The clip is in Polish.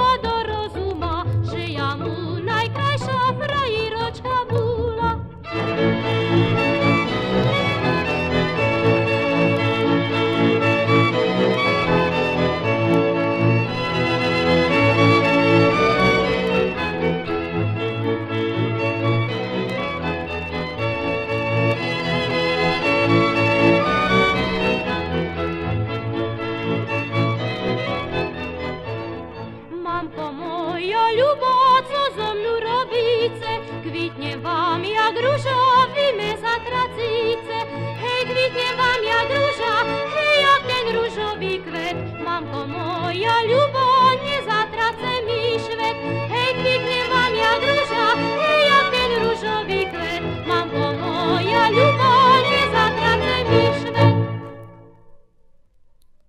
modo Kwitnie wam jak róża,